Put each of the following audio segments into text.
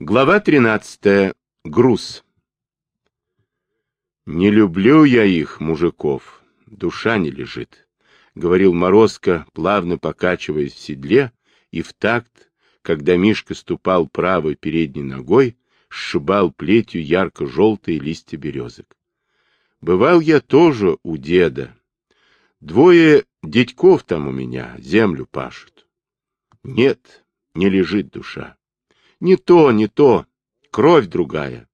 Глава 13. Груз. «Не люблю я их, мужиков, душа не лежит», — говорил Морозко, плавно покачиваясь в седле, и в такт, когда Мишка ступал правой передней ногой, сшибал плетью ярко-желтые листья березок. Бывал я тоже у деда. Двое дядьков там у меня землю пашут. Нет, не лежит душа. Не то, не то. Кровь другая.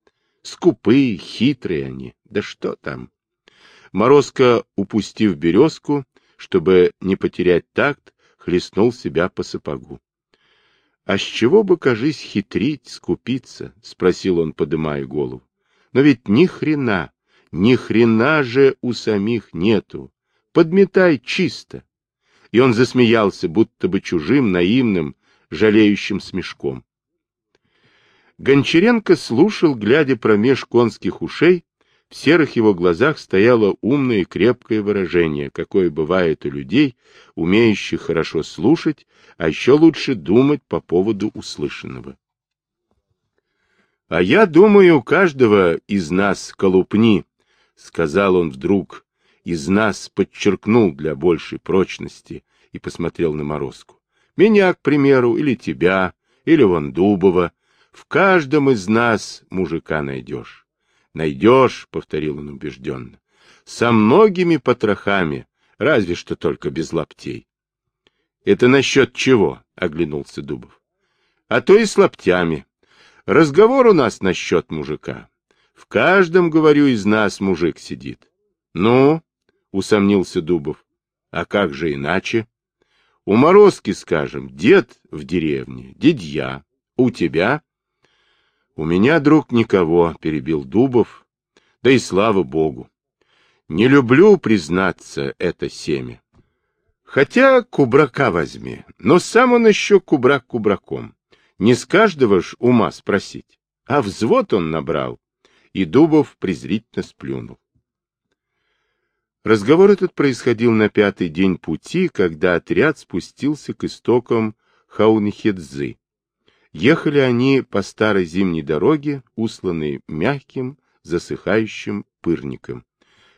Скупые, хитрые они. Да что там. Морозко, упустив березку, чтобы не потерять такт, хлестнул себя по сапогу. — А с чего бы, кажись, хитрить, скупиться? — спросил он, подымая голову. — Но ведь ни хрена, ни хрена же у самих нету. Подметай чисто. И он засмеялся, будто бы чужим, наивным, жалеющим смешком. Гончаренко слушал, глядя промеж конских ушей, в серых его глазах стояло умное и крепкое выражение, какое бывает у людей, умеющих хорошо слушать, а еще лучше думать по поводу услышанного. — А я думаю, у каждого из нас колупни, — сказал он вдруг, из нас подчеркнул для большей прочности и посмотрел на Морозку. — Меня, к примеру, или тебя, или вон Дубова, в каждом из нас мужика найдешь. Найдешь, — повторил он убежденно, — со многими потрохами, разве что только без лаптей. — Это насчет чего? — оглянулся Дубов. — А то и с лаптями. Разговор у нас насчет мужика. В каждом, говорю, из нас мужик сидит. — Ну, — усомнился Дубов, — а как же иначе? У Морозки, скажем, дед в деревне, дедья. У тебя? У меня, друг, никого, — перебил Дубов, — да и слава богу. Не люблю, признаться, это семя. Хотя кубрака возьми, но сам он еще кубрак кубраком. Не с каждого ж ума спросить. А взвод он набрал. И Дубов презрительно сплюнул. Разговор этот происходил на пятый день пути, когда отряд спустился к истокам Хаунихедзы, Ехали они по старой зимней дороге, усланной мягким, засыхающим пырником.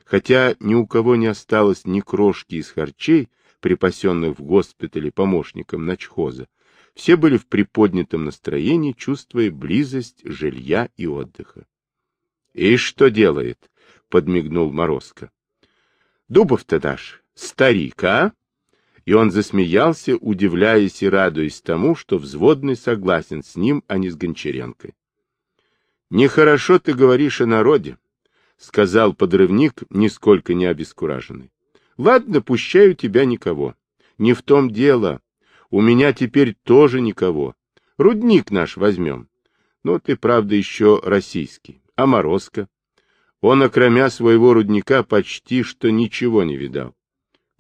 Хотя ни у кого не осталось ни крошки из харчей, припасенных в госпитале помощником начхоза, все были в приподнятом настроении, чувствуя близость жилья и отдыха. — И что делает? — подмигнул Морозко. — Дубов-то наш, старик, а? И он засмеялся, удивляясь и радуясь тому, что взводный согласен с ним, а не с Гончаренкой. — Нехорошо ты говоришь о народе, — сказал подрывник, нисколько не обескураженный. — Ладно, пущаю тебя никого. Не в том дело. У меня теперь тоже никого. Рудник наш возьмем. Но ты, правда, еще российский. А Морозко? Он, окромя своего рудника, почти что ничего не видал.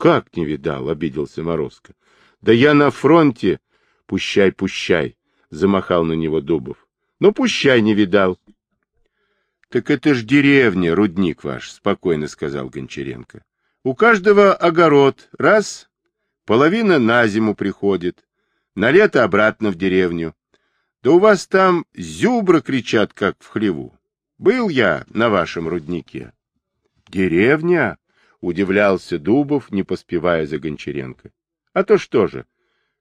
Как не видал, обиделся Морозко. Да я на фронте. Пущай, пущай, замахал на него Дубов. Ну, пущай не видал. Так это ж деревня, рудник ваш, спокойно сказал Гончаренко. У каждого огород, раз, половина на зиму приходит, на лето обратно в деревню. Да у вас там зюбры кричат, как в хлеву. Был я на вашем руднике. Деревня? Удивлялся Дубов, не поспевая за Гончаренко. А то что же,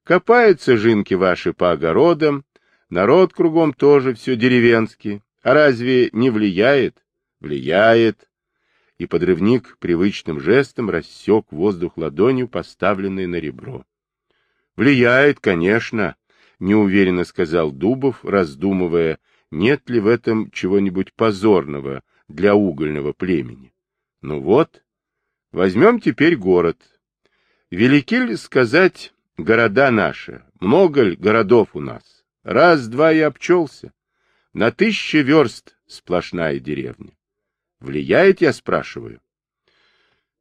копаются жинки ваши по огородам, народ кругом тоже все деревенский. А разве не влияет? Влияет. И подрывник привычным жестом рассек воздух ладонью, поставленной на ребро. Влияет, конечно, неуверенно сказал Дубов, раздумывая, нет ли в этом чего-нибудь позорного для угольного племени. Ну вот, Возьмем теперь город. Велики ли сказать города наши? Много ли городов у нас? Раз-два и обчелся. На тысячи верст сплошная деревня. Влияет, я спрашиваю?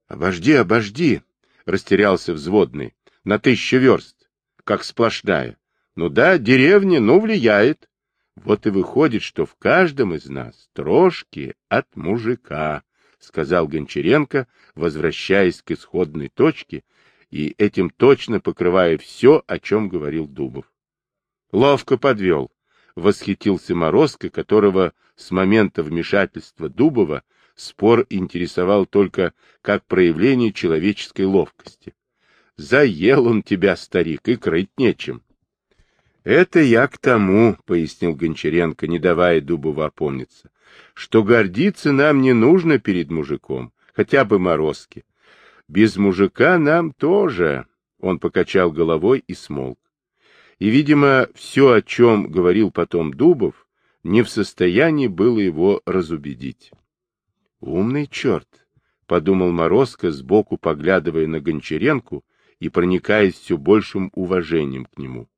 Обожди, обожди, растерялся взводный. На тысячу верст, как сплошная. Ну да, деревня, ну, влияет. Вот и выходит, что в каждом из нас трошки от мужика. — сказал Гончаренко, возвращаясь к исходной точке и этим точно покрывая все, о чем говорил Дубов. — Ловко подвел, — восхитился Морозко, которого с момента вмешательства Дубова спор интересовал только как проявление человеческой ловкости. Заел он тебя, старик, и крыть нечем. — Это я к тому, — пояснил Гончаренко, не давая Дубову опомниться, — что гордиться нам не нужно перед мужиком, хотя бы морозки. Без мужика нам тоже, — он покачал головой и смолк. И, видимо, все, о чем говорил потом Дубов, не в состоянии было его разубедить. — Умный черт, — подумал Морозко, сбоку поглядывая на Гончаренку и проникаясь все большим уважением к нему.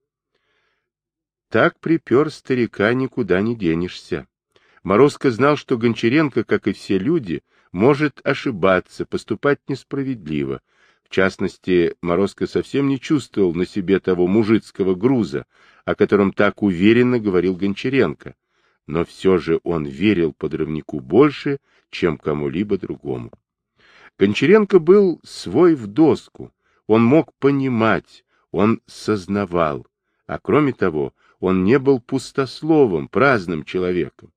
Так припер старика никуда не денешься. Морозко знал, что Гончаренко, как и все люди, может ошибаться, поступать несправедливо. В частности, Морозко совсем не чувствовал на себе того мужицкого груза, о котором так уверенно говорил Гончаренко. Но все же он верил подрывнику больше, чем кому-либо другому. Гончаренко был свой в доску, он мог понимать, он сознавал, а кроме того, он не был пустословом, праздным человеком.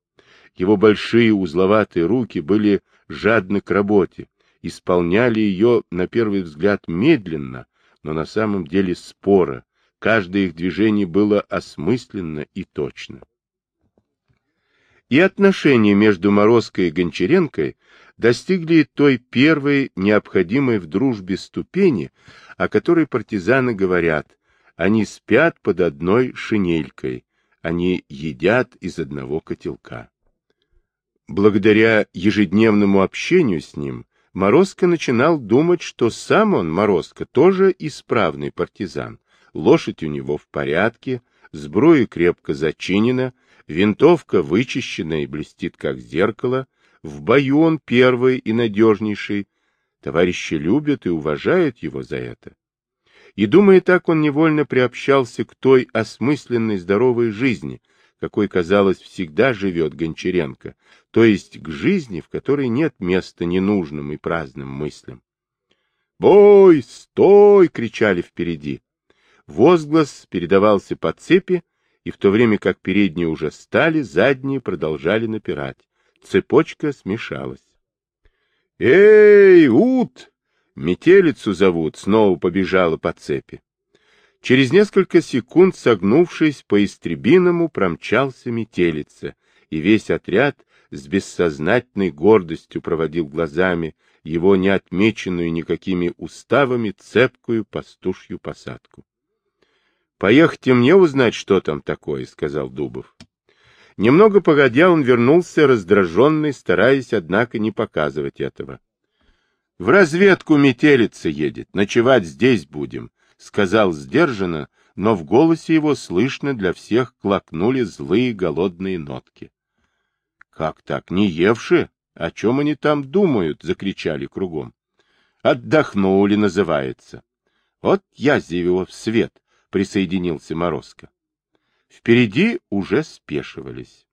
Его большие узловатые руки были жадны к работе, исполняли ее, на первый взгляд, медленно, но на самом деле споро, каждое их движение было осмысленно и точно. И отношения между Морозкой и Гончаренкой достигли той первой необходимой в дружбе ступени, о которой партизаны говорят, они спят под одной шинелькой, они едят из одного котелка. Благодаря ежедневному общению с ним, Морозко начинал думать, что сам он, Морозко, тоже исправный партизан. Лошадь у него в порядке, сбруя крепко зачинена, винтовка вычищена и блестит, как зеркало, в бою он первый и надежнейший. Товарищи любят и уважают его за это. И, думая так, он невольно приобщался к той осмысленной здоровой жизни, какой, казалось, всегда живет Гончаренко, то есть к жизни, в которой нет места ненужным и праздным мыслям. «Бой! Стой!» — кричали впереди. Возглас передавался по цепи, и в то время как передние уже стали, задние продолжали напирать. Цепочка смешалась. «Эй, ут! Метелицу зовут!» Снова побежала по цепи. Через несколько секунд, согнувшись по истребиному, промчался метелица, и весь отряд с бессознательной гордостью проводил глазами его неотмеченную никакими уставами цепкую пастушью посадку. — Поехайте мне узнать, что там такое, — сказал Дубов. Немного погодя, он вернулся раздраженный, стараясь, однако, не показывать этого. — В разведку метелица едет, ночевать здесь будем, — сказал сдержанно, но в голосе его слышно для всех клокнули злые голодные нотки. — Как так, не евши? О чем они там думают? — закричали кругом. — Отдохнули, называется. — Вот я его в свет, — присоединился Морозко. Впереди уже спешивались.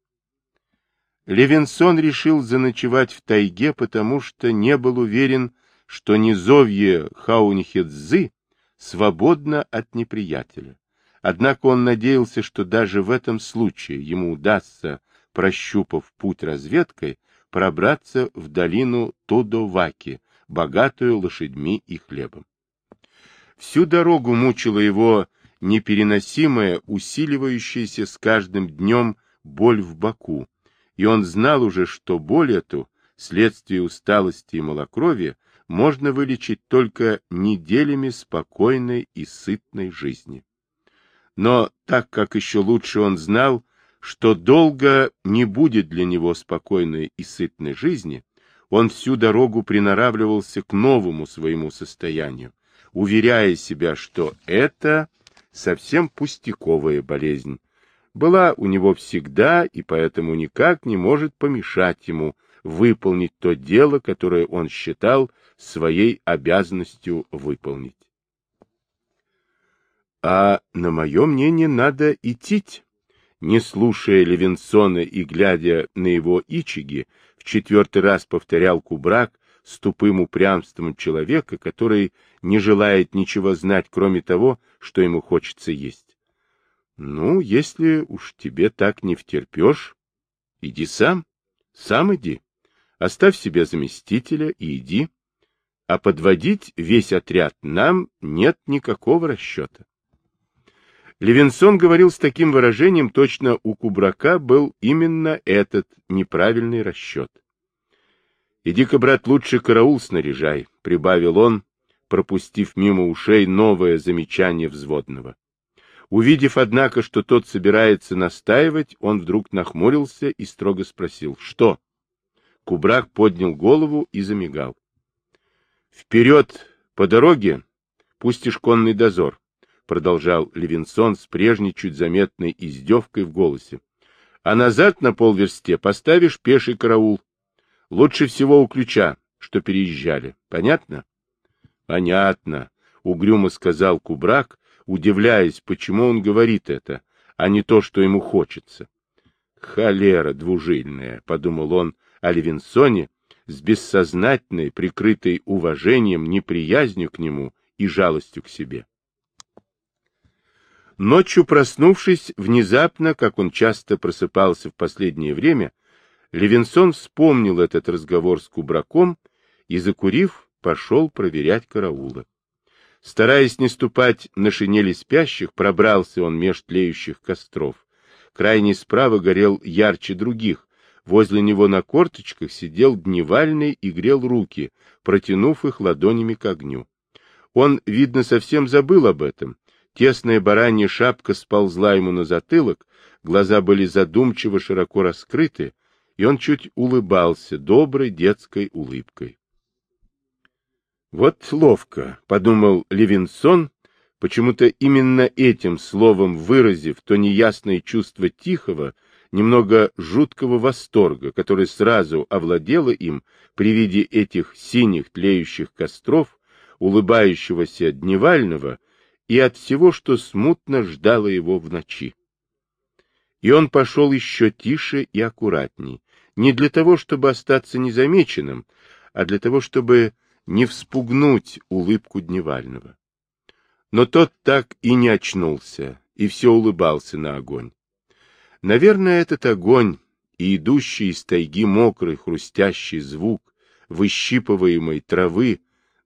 Левинсон решил заночевать в тайге, потому что не был уверен, что низовье Хаунихедзы свободно от неприятеля. Однако он надеялся, что даже в этом случае ему удастся, прощупав путь разведкой, пробраться в долину Тодоваки, богатую лошадьми и хлебом. Всю дорогу мучила его непереносимая, усиливающаяся с каждым днем боль в боку, и он знал уже, что боль эту, следствие усталости и малокровия, можно вылечить только неделями спокойной и сытной жизни. Но так как еще лучше он знал, что долго не будет для него спокойной и сытной жизни, он всю дорогу приноравливался к новому своему состоянию, уверяя себя, что это совсем пустяковая болезнь. Была у него всегда и поэтому никак не может помешать ему выполнить то дело, которое он считал своей обязанностью выполнить. А на мое мнение надо идти. Не слушая Левинсона и глядя на его ичиги, в четвертый раз повторял Кубрак, с тупым упрямством человека, который не желает ничего знать, кроме того, что ему хочется есть. Ну, если уж тебе так не втерпешь, иди сам, сам иди. Оставь себе заместителя и иди. А подводить весь отряд нам нет никакого расчета. Левинсон говорил с таким выражением, точно у Кубрака был именно этот неправильный расчет. «Иди-ка, брат, лучше караул снаряжай», — прибавил он, пропустив мимо ушей новое замечание взводного. Увидев, однако, что тот собирается настаивать, он вдруг нахмурился и строго спросил, что? Кубрак поднял голову и замигал. Вперед по дороге пустишь конный дозор, продолжал Левинсон с прежней чуть заметной издевкой в голосе. А назад на полверсте поставишь пеший караул. Лучше всего у ключа, что переезжали. Понятно? Понятно, угрюмо сказал Кубрак, удивляясь, почему он говорит это, а не то, что ему хочется. «Холера двужильная», — подумал он о Левинсоне с бессознательной, прикрытой уважением, неприязнью к нему и жалостью к себе. Ночью проснувшись, внезапно, как он часто просыпался в последнее время, Левинсон вспомнил этот разговор с Кубраком и, закурив, пошел проверять караулы. Стараясь не ступать на шинели спящих, пробрался он меж тлеющих костров. Крайний справа горел ярче других. Возле него на корточках сидел дневальный и грел руки, протянув их ладонями к огню. Он, видно, совсем забыл об этом. Тесная баранья шапка сползла ему на затылок, глаза были задумчиво широко раскрыты, и он чуть улыбался доброй детской улыбкой. Вот ловко, подумал Левинсон, почему-то именно этим словом выразив то неясное чувство тихого, немного жуткого восторга, которое сразу овладело им при виде этих синих тлеющих костров, улыбающегося Дневального и от всего, что смутно ждало его в ночи. И он пошел еще тише и аккуратней, не для того, чтобы остаться незамеченным, а для того, чтобы не вспугнуть улыбку Дневального. Но тот так и не очнулся, и все улыбался на огонь. Наверное, этот огонь и идущий из тайги мокрый хрустящий звук выщипываемой травы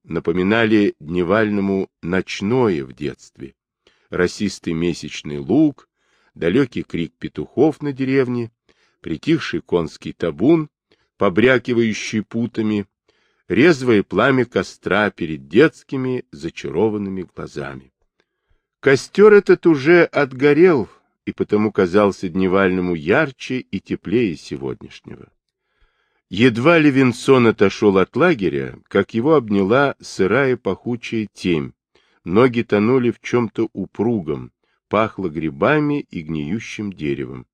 напоминали Дневальному ночное в детстве. Росистый месячный луг, далекий крик петухов на деревне, притихший конский табун, побрякивающий путами, резвое пламя костра перед детскими зачарованными глазами. Костер этот уже отгорел, и потому казался дневальному ярче и теплее сегодняшнего. Едва Левинсон отошел от лагеря, как его обняла сырая пахучая темь, ноги тонули в чем-то упругом, пахло грибами и гниющим деревом.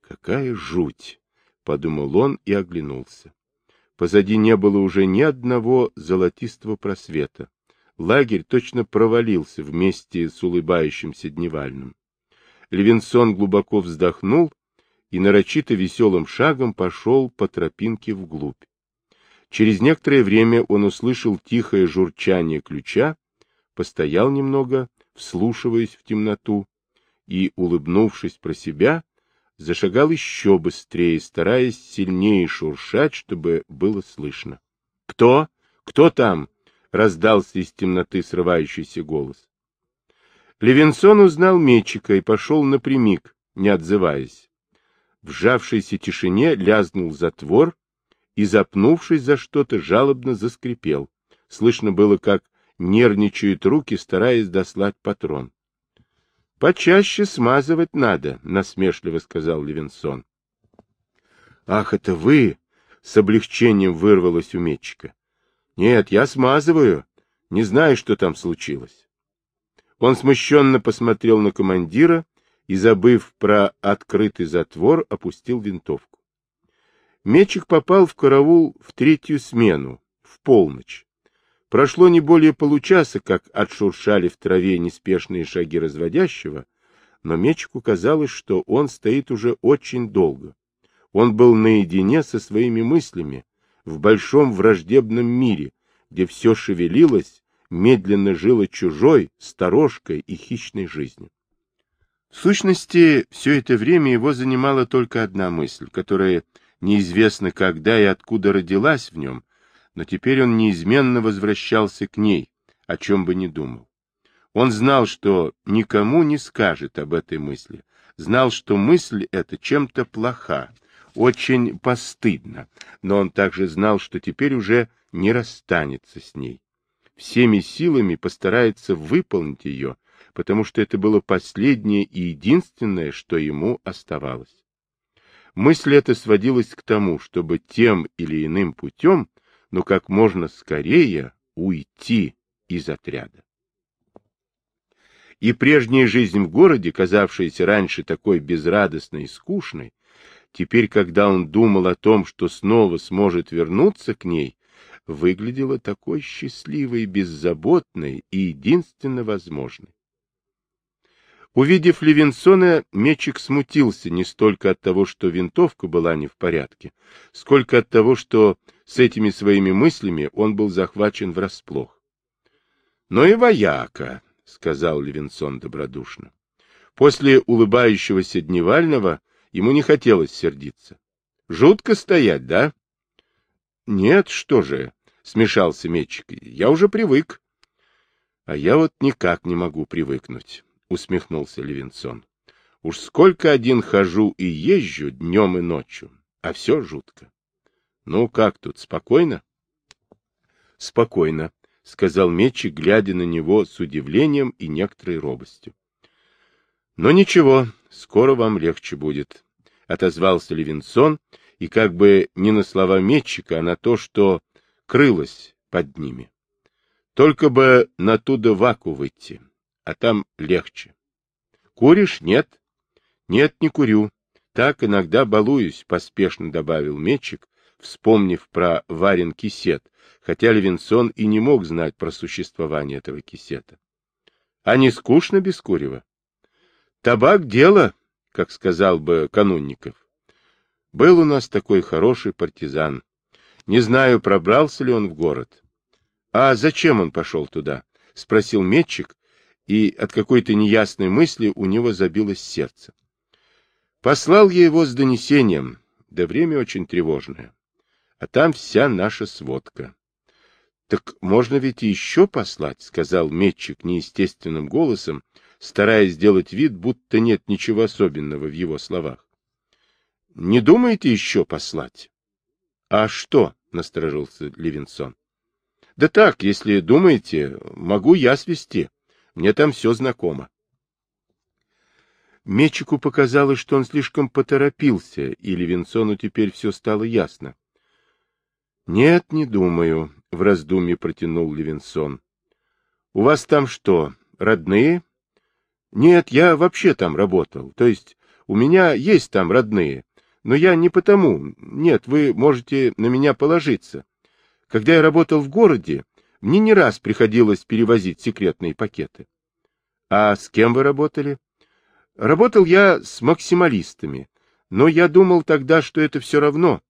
«Какая жуть!» — подумал он и оглянулся. Позади не было уже ни одного золотистого просвета. Лагерь точно провалился вместе с улыбающимся Дневальным. Левинсон глубоко вздохнул и нарочито веселым шагом пошел по тропинке вглубь. Через некоторое время он услышал тихое журчание ключа, постоял немного, вслушиваясь в темноту, и, улыбнувшись про себя, зашагал еще быстрее, стараясь сильнее шуршать, чтобы было слышно. — Кто? Кто там? — раздался из темноты срывающийся голос. Левинсон узнал Мечика и пошел напрямик, не отзываясь. В сжавшейся тишине лязнул затвор и, запнувшись за что-то, жалобно заскрипел. Слышно было, как нервничают руки, стараясь дослать патрон. — Почаще смазывать надо, — насмешливо сказал Левинсон. — Ах, это вы! — с облегчением вырвалось у метчика. — Нет, я смазываю. Не знаю, что там случилось. Он смущенно посмотрел на командира и, забыв про открытый затвор, опустил винтовку. Метчик попал в караул в третью смену, в полночь. Прошло не более получаса, как отшуршали в траве неспешные шаги разводящего, но Мечику казалось, что он стоит уже очень долго. Он был наедине со своими мыслями, в большом враждебном мире, где все шевелилось, медленно жило чужой, сторожкой и хищной жизнью. В сущности, все это время его занимала только одна мысль, которая неизвестно когда и откуда родилась в нем, но теперь он неизменно возвращался к ней, о чем бы ни думал. Он знал, что никому не скажет об этой мысли, знал, что мысль эта чем-то плоха, очень постыдна, но он также знал, что теперь уже не расстанется с ней. Всеми силами постарается выполнить ее, потому что это было последнее и единственное, что ему оставалось. Мысль эта сводилась к тому, чтобы тем или иным путем, но как можно скорее уйти из отряда. И прежняя жизнь в городе, казавшаяся раньше такой безрадостной и скучной, теперь, когда он думал о том, что снова сможет вернуться к ней, выглядела такой счастливой, беззаботной и единственно возможной. Увидев Левинсона, Мечик смутился не столько от того, что винтовка была не в порядке, сколько от того, что с этими своими мыслями он был захвачен врасплох. — Ну и вояка, — сказал Левинсон добродушно. После улыбающегося Дневального ему не хотелось сердиться. — Жутко стоять, да? — Нет, что же, — смешался Мечик, — я уже привык. — А я вот никак не могу привыкнуть. — усмехнулся Левинсон. — Уж сколько один хожу и езжу днем и ночью, а все жутко. — Ну, как тут, спокойно? — Спокойно, — сказал Мечи, глядя на него с удивлением и некоторой робостью. — Но ничего, скоро вам легче будет, — отозвался Левинсон, и как бы не на слова Метчика, а на то, что крылось под ними. Только бы на туда ваку выйти, а там легче. Куришь? Нет? Нет, не курю. Так иногда балуюсь, поспешно добавил Метчик, вспомнив про Варен кисет, хотя Левинсон и не мог знать про существование этого кисета. А не скучно без курева? Табак — дело, как сказал бы Канунников. Был у нас такой хороший партизан. Не знаю, пробрался ли он в город. — А зачем он пошел туда? — спросил Метчик, и от какой-то неясной мысли у него забилось сердце. Послал я его с донесением, да время очень тревожное. А там вся наша сводка. — Так можно ведь еще послать, — сказал метчик неестественным голосом, стараясь сделать вид, будто нет ничего особенного в его словах. — Не думаете еще послать? — А что? — насторожился Левинсон. — Да так, если думаете, могу я свести. Мне там все знакомо. Мечику показалось, что он слишком поторопился, и Левинсону теперь все стало ясно. — Нет, не думаю, — в раздумье протянул Левинсон. — У вас там что, родные? — Нет, я вообще там работал. То есть у меня есть там родные. Но я не потому. Нет, вы можете на меня положиться. Когда я работал в городе, мне не раз приходилось перевозить секретные пакеты. А с кем вы работали? Работал я с максималистами, но я думал тогда, что это все равно.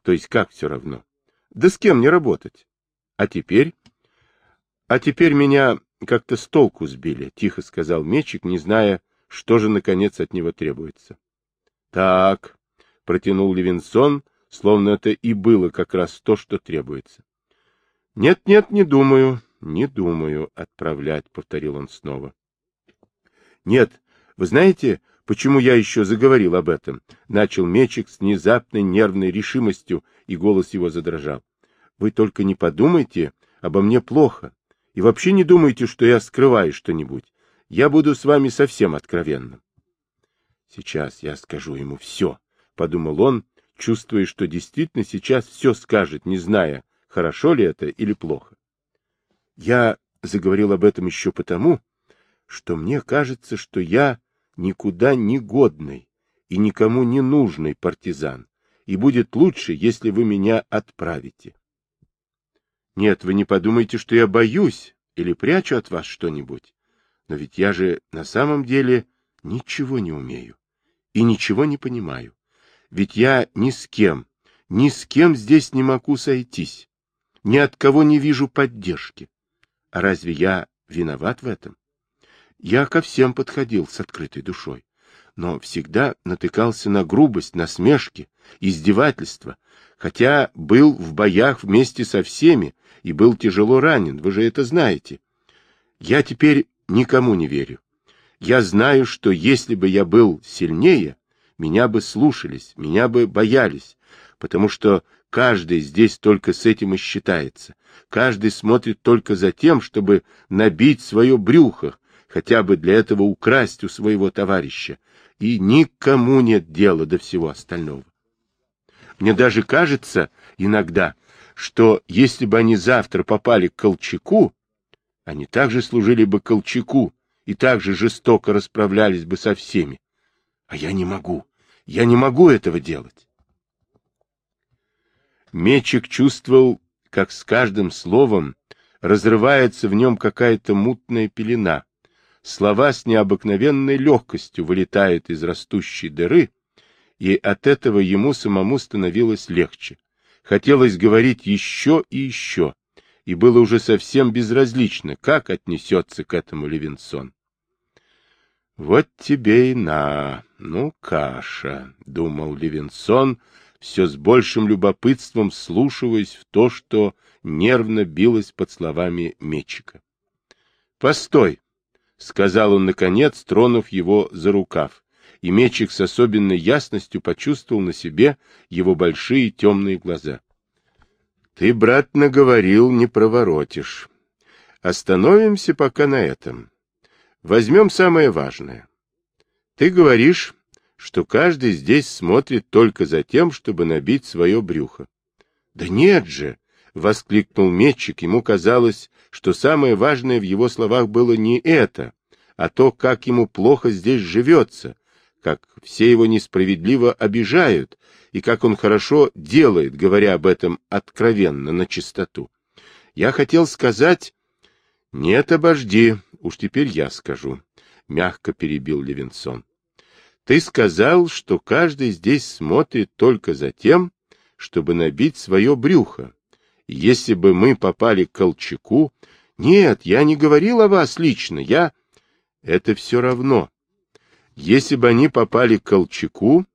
То есть как все равно? Да с кем не работать? А теперь? А теперь меня как-то с толку сбили, тихо сказал Мечик, не зная, что же наконец от него требуется. Так, протянул Левинсон, словно это и было как раз то, что требуется. Нет-нет, не думаю, не думаю отправлять, повторил он снова. Нет, вы знаете, почему я еще заговорил об этом? Начал Мечик с внезапной нервной решимостью, и голос его задрожал. Вы только не подумайте обо мне плохо. И вообще не думайте, что я скрываю что-нибудь. Я буду с вами совсем откровенным. Сейчас я скажу ему все, — подумал он, чувствуя, что действительно сейчас все скажет, не зная, хорошо ли это или плохо. Я заговорил об этом еще потому, что мне кажется, что я никуда не годный и никому не нужный партизан, и будет лучше, если вы меня отправите. Нет, вы не подумайте, что я боюсь или прячу от вас что-нибудь, но ведь я же на самом деле ничего не умею и ничего не понимаю, ведь я ни с кем, ни с кем здесь не могу сойтись ни от кого не вижу поддержки. А разве я виноват в этом? Я ко всем подходил с открытой душой, но всегда натыкался на грубость, насмешки, издевательства, хотя был в боях вместе со всеми и был тяжело ранен, вы же это знаете. Я теперь никому не верю. Я знаю, что если бы я был сильнее, меня бы слушались, меня бы боялись, потому что каждый здесь только с этим и считается. Каждый смотрит только за тем, чтобы набить свое брюхо, хотя бы для этого украсть у своего товарища, и никому нет дела до всего остального. Мне даже кажется иногда, что если бы они завтра попали к Колчаку, они также служили бы Колчаку и также жестоко расправлялись бы со всеми. А я не могу. Я не могу этого делать. Мечик чувствовал, как с каждым словом разрывается в нем какая-то мутная пелена. Слова с необыкновенной легкостью вылетают из растущей дыры, и от этого ему самому становилось легче. Хотелось говорить еще и еще, и было уже совсем безразлично, как отнесется к этому Левинсон. «Вот тебе и на, ну, каша», — думал Левинсон, все с большим любопытством слушаясь в то, что нервно билось под словами Мечика. «Постой», — сказал он, наконец, тронув его за рукав и Мечик с особенной ясностью почувствовал на себе его большие темные глаза. — Ты, брат, наговорил, не проворотишь. Остановимся пока на этом. Возьмем самое важное. Ты говоришь, что каждый здесь смотрит только за тем, чтобы набить свое брюхо. — Да нет же! — воскликнул Метчик. Ему казалось, что самое важное в его словах было не это, а то, как ему плохо здесь живется, как все его несправедливо обижают, и как он хорошо делает, говоря об этом откровенно, на чистоту. Я хотел сказать... — Нет, обожди, уж теперь я скажу, — мягко перебил Левинсон. — Ты сказал, что каждый здесь смотрит только за тем, чтобы набить свое брюхо. Если бы мы попали к Колчаку... Нет, я не говорил о вас лично, я... Это все равно. Если бы они попали к Колчаку,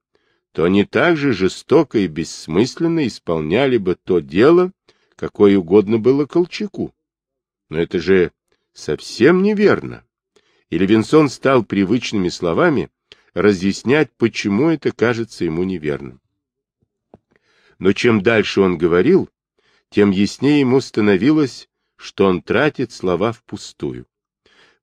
то они также жестоко и бессмысленно исполняли бы то дело, какое угодно было Колчаку. Но это же совсем неверно. И Левинсон стал привычными словами разъяснять, почему это кажется ему неверным. Но чем дальше он говорил, тем яснее ему становилось, что он тратит слова впустую.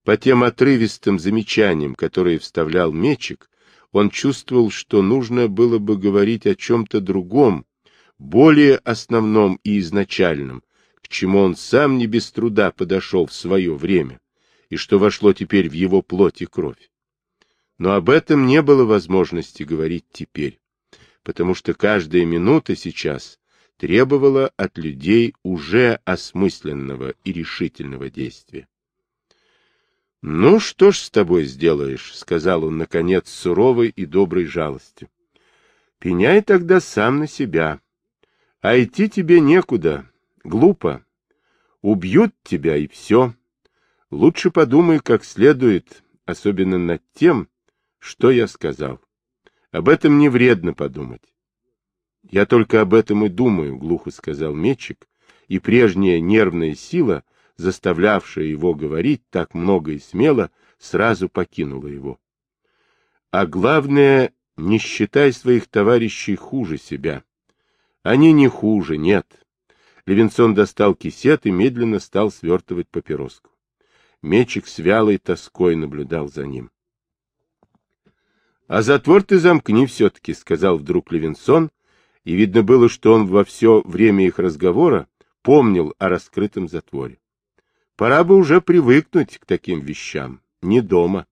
По тем отрывистым замечаниям, которые вставлял Мечик, он чувствовал, что нужно было бы говорить о чем-то другом, более основном и изначальном, чему он сам не без труда подошел в свое время, и что вошло теперь в его плоть и кровь. Но об этом не было возможности говорить теперь, потому что каждая минута сейчас требовала от людей уже осмысленного и решительного действия. — Ну, что ж с тобой сделаешь, — сказал он, наконец, суровой и доброй жалостью. — Пеняй тогда сам на себя. А идти тебе некуда. Глупо. Убьют тебя, и все. Лучше подумай как следует, особенно над тем, что я сказал. Об этом не вредно подумать. — Я только об этом и думаю, — глухо сказал Мечик, и прежняя нервная сила — заставлявшая его говорить так много и смело, сразу покинула его. А главное, не считай своих товарищей хуже себя. Они не хуже, нет. Левинсон достал кисет и медленно стал свертывать папироску. Мечик с вялой тоской наблюдал за ним. — А затвор ты замкни все-таки, — сказал вдруг Левинсон, и видно было, что он во все время их разговора помнил о раскрытом затворе. Пора бы уже привыкнуть к таким вещам, не дома.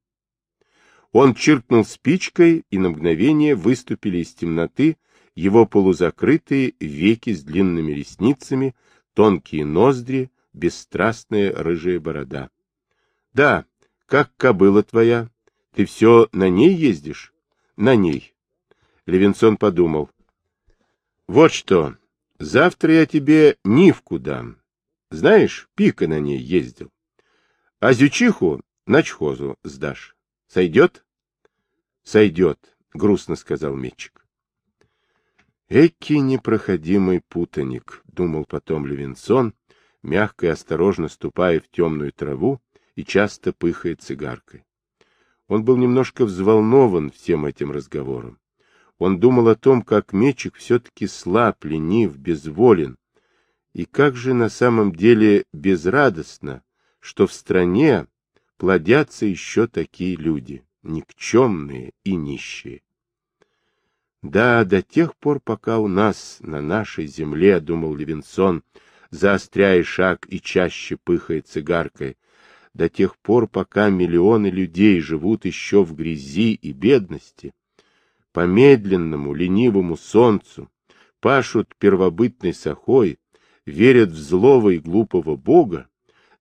Он чиркнул спичкой, и на мгновение выступили из темноты его полузакрытые веки с длинными ресницами, тонкие ноздри, бесстрастная рыжая борода. — Да, как кобыла твоя. Ты все на ней ездишь? — На ней. Левинсон подумал. — Вот что, завтра я тебе Нивку дам. Знаешь, Пика на ней ездил. А Зючиху начхозу сдашь. Сойдет? Сойдет, грустно сказал метчик. Эки непроходимый путаник, думал потом Левинсон, мягко и осторожно ступая в темную траву и часто пыхая цигаркой. Он был немножко взволнован всем этим разговором. Он думал о том, как мечик все-таки слаб, ленив, безволен, и как же на самом деле безрадостно, что в стране плодятся еще такие люди, никчемные и нищие. Да, до тех пор, пока у нас, на нашей земле, — думал Левинсон, заостряя шаг и чаще пыхая цигаркой, до тех пор, пока миллионы людей живут еще в грязи и бедности, по медленному, ленивому солнцу, пашут первобытной сахой, верят в злого и глупого Бога,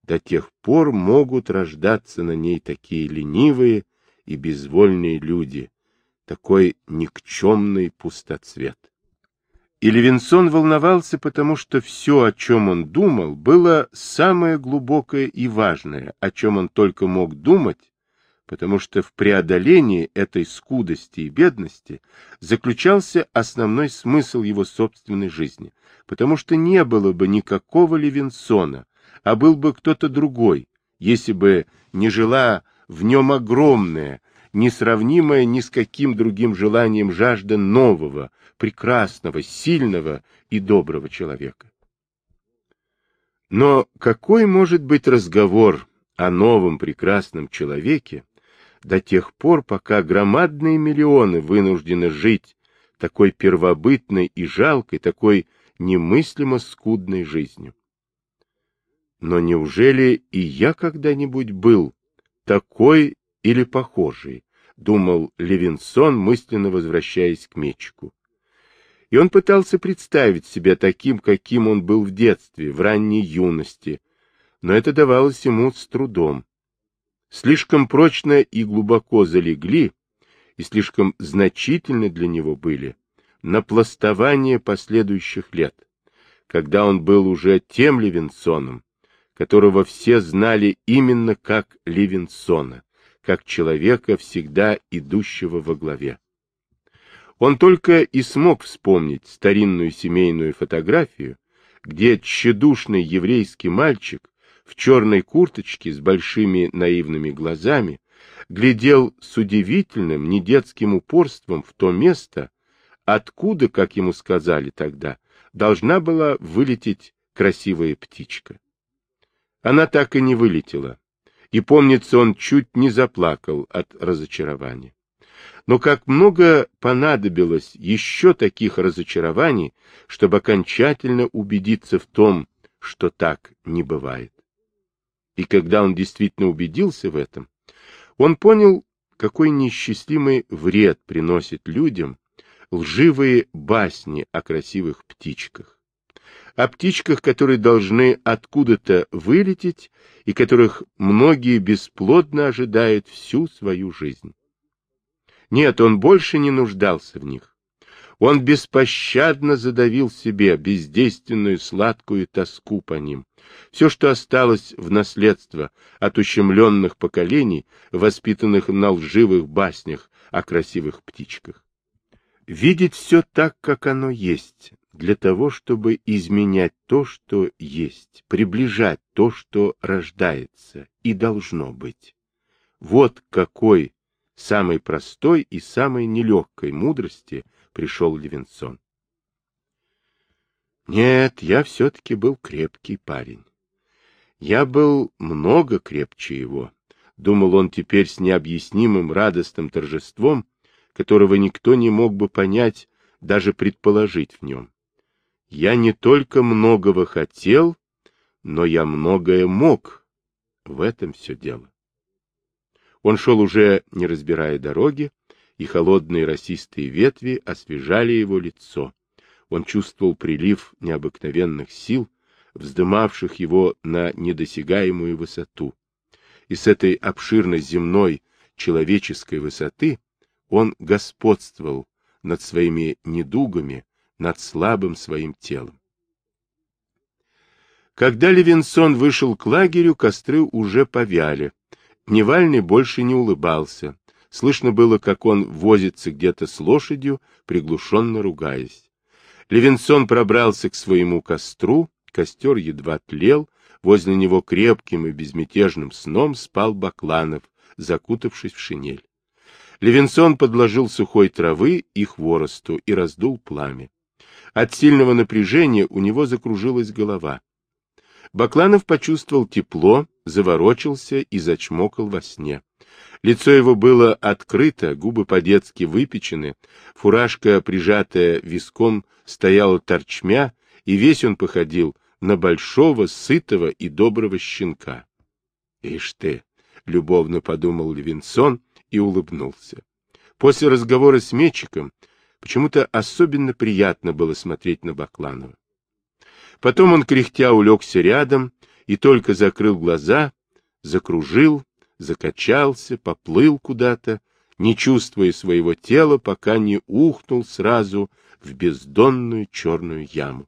до тех пор могут рождаться на ней такие ленивые и безвольные люди, такой никчемный пустоцвет. И Левинсон волновался, потому что все, о чем он думал, было самое глубокое и важное, о чем он только мог думать, потому что в преодолении этой скудости и бедности заключался основной смысл его собственной жизни, потому что не было бы никакого Левинсона, а был бы кто-то другой, если бы не жила в нем огромная, несравнимая ни с каким другим желанием жажда нового, прекрасного, сильного и доброго человека. Но какой может быть разговор о новом прекрасном человеке до тех пор, пока громадные миллионы вынуждены жить такой первобытной и жалкой, такой немыслимо скудной жизнью? Но неужели и я когда-нибудь был такой или похожий, думал Левинсон, мысленно возвращаясь к мечику. И он пытался представить себя таким, каким он был в детстве, в ранней юности, но это давалось ему с трудом. Слишком прочно и глубоко залегли, и слишком значительны для него были напластования последующих лет, когда он был уже тем Левинсоном, которого все знали именно как Левинсона, как человека, всегда идущего во главе. Он только и смог вспомнить старинную семейную фотографию, где тщедушный еврейский мальчик в черной курточке с большими наивными глазами глядел с удивительным недетским упорством в то место, откуда, как ему сказали тогда, должна была вылететь красивая птичка. Она так и не вылетела, и, помнится, он чуть не заплакал от разочарования. Но как много понадобилось еще таких разочарований, чтобы окончательно убедиться в том, что так не бывает. И когда он действительно убедился в этом, он понял, какой неисчислимый вред приносит людям лживые басни о красивых птичках о птичках, которые должны откуда-то вылететь и которых многие бесплодно ожидают всю свою жизнь. Нет, он больше не нуждался в них. Он беспощадно задавил себе бездейственную сладкую тоску по ним. Все, что осталось в наследство от ущемленных поколений, воспитанных на лживых баснях о красивых птичках. Видеть все так, как оно есть, для того, чтобы изменять то, что есть, приближать то, что рождается и должно быть. Вот какой самой простой и самой нелегкой мудрости пришел Левинсон. Нет, я все-таки был крепкий парень. Я был много крепче его, думал он теперь с необъяснимым радостным торжеством, которого никто не мог бы понять, даже предположить в нем. Я не только многого хотел, но я многое мог. В этом все дело. Он шел уже, не разбирая дороги, и холодные росистые ветви освежали его лицо. Он чувствовал прилив необыкновенных сил, вздымавших его на недосягаемую высоту. И с этой обширной земной человеческой высоты он господствовал над своими недугами, над слабым своим телом. Когда Левинсон вышел к лагерю, костры уже повяли, Невальный больше не улыбался. Слышно было, как он возится где-то с лошадью, приглушенно ругаясь. Левинсон пробрался к своему костру, костер едва тлел, возле него крепким и безмятежным сном спал Бакланов, закутавшись в шинель. Левинсон подложил сухой травы и хворосту и раздул пламя. От сильного напряжения у него закружилась голова. Бакланов почувствовал тепло, заворочился и зачмокал во сне. Лицо его было открыто, губы по-детски выпечены, фуражка, прижатая виском, стояла торчмя, и весь он походил на большого, сытого и доброго щенка. — Ишь ты! — любовно подумал Левинсон и улыбнулся. После разговора с Мечиком почему-то особенно приятно было смотреть на Бакланова. Потом он, кряхтя, улегся рядом и только закрыл глаза, закружил, закачался, поплыл куда-то, не чувствуя своего тела, пока не ухнул сразу в бездонную черную яму.